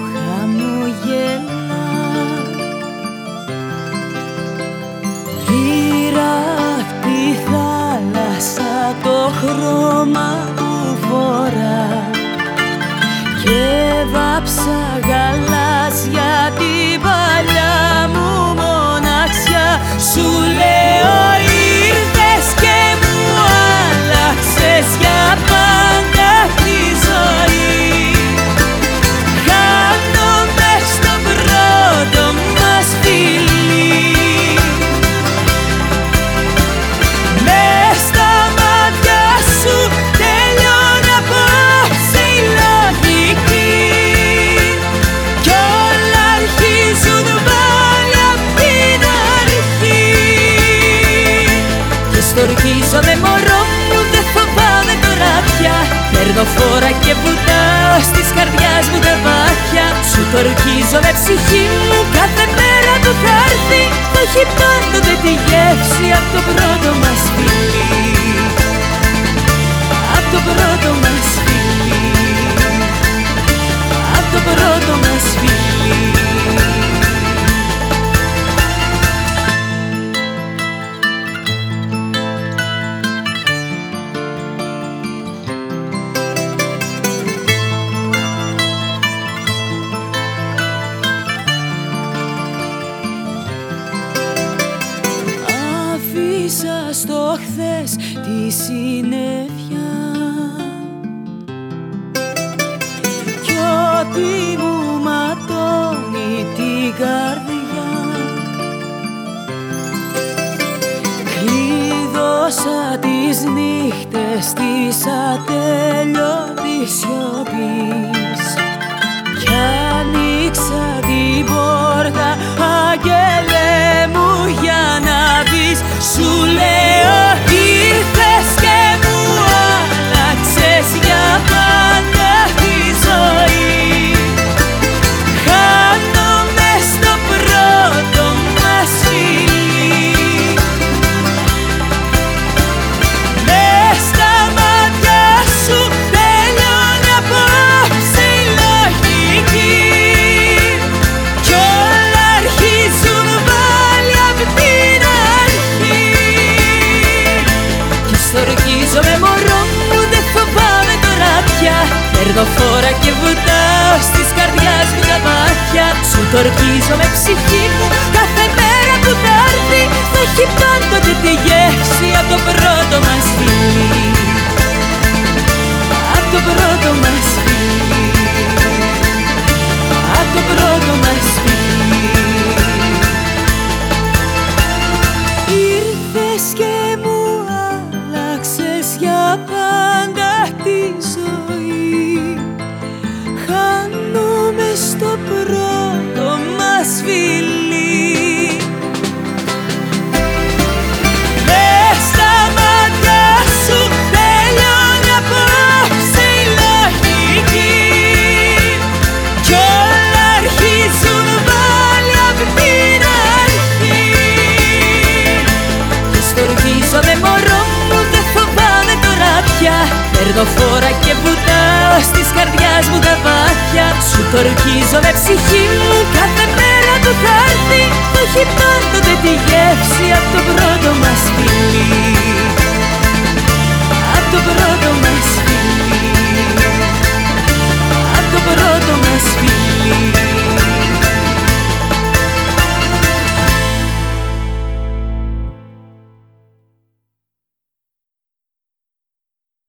χαμογελάς. στορκίζομαι μωρό που δεν φοβάμαι τώρα πια. Παίρνω φόρα και βουτάω στις καρδιάς μου τα μάτια. Σου τορκίζομαι ψυχή μου κάθε μέρα του χάρτη Το έχει πάντοτε τη γεύση από το πρώτο στο χθες τη συννεφιά Κι ό,τι μου ματώνει την καρδιά. Κλείδωσα τις νύχτες της ατέλειωτης σιωπής. Κι ανοίξα την πόρτα αγγελέ μου για να δεις Σου λέω και βουτάω στις καρδιάς μου τα μάτια. Σου τορκίζομαι ψυχή μου κάθε μέρα που θα έρθει Θα έχει πάντοτε τη γεύση από το πρώτο μας φιλί Απ' το πρώτο μας φιλί Απ' το πρώτο μας φιλί Ήρθες και μου άλλαξες για πάντα τη μας φιλί Μες στα μάτια σου τελειώνει απόψε η λογική Κι όλα αρχίζουν πάλι απ' την αρχή. Και στοργίζομαι μωρό μου δεν φοβάμαι τώρα πια Παίρνω φόρα και βουτάω στις καρδιάς μου τα βάθια. Σου τορκίζομαι ψυχή μου κάθε μέρα το χάρτη, θα έχει πάντοτε τη γεύση από το πρώτο μας φιλί.